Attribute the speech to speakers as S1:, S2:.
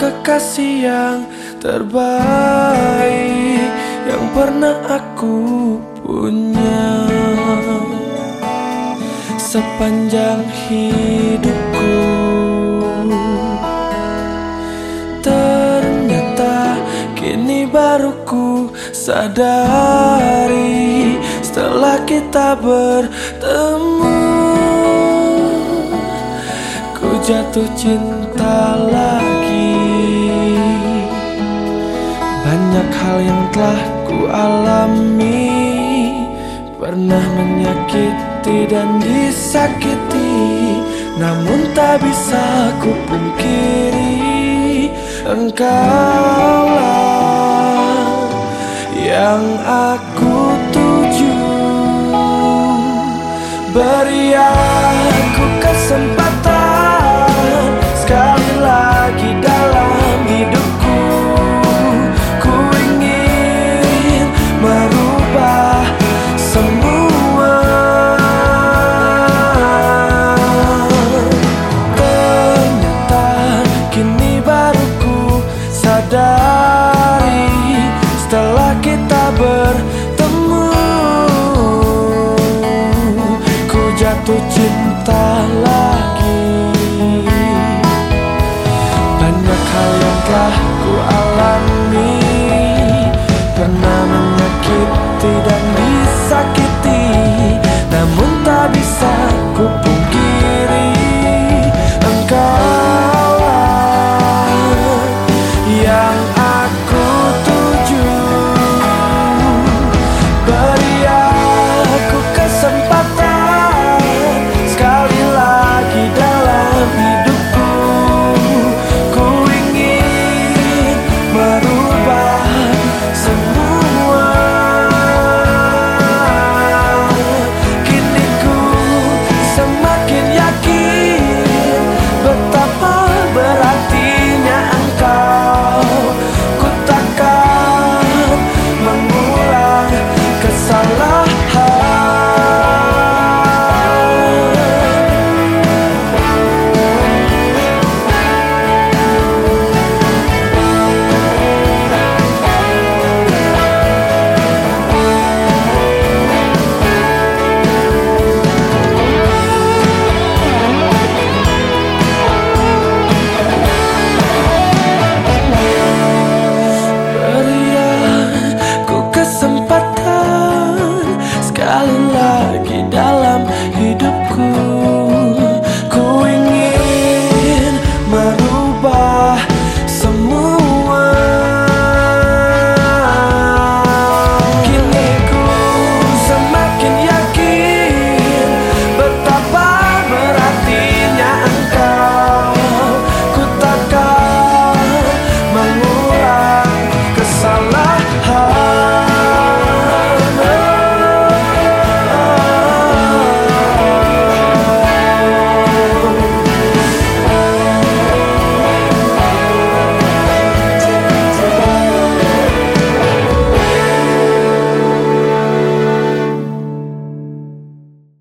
S1: kekasih yang terbaik yang pernah aku punya sepanjang hidupku. Ternyata kini baru ku sadari setelah kita bertemu ku jatuh cinta lagi. Banyak hal yang telah ku alami Pernah menyakiti dan disakiti Namun tak bisa ku pungkiri Engkaulah cintalah.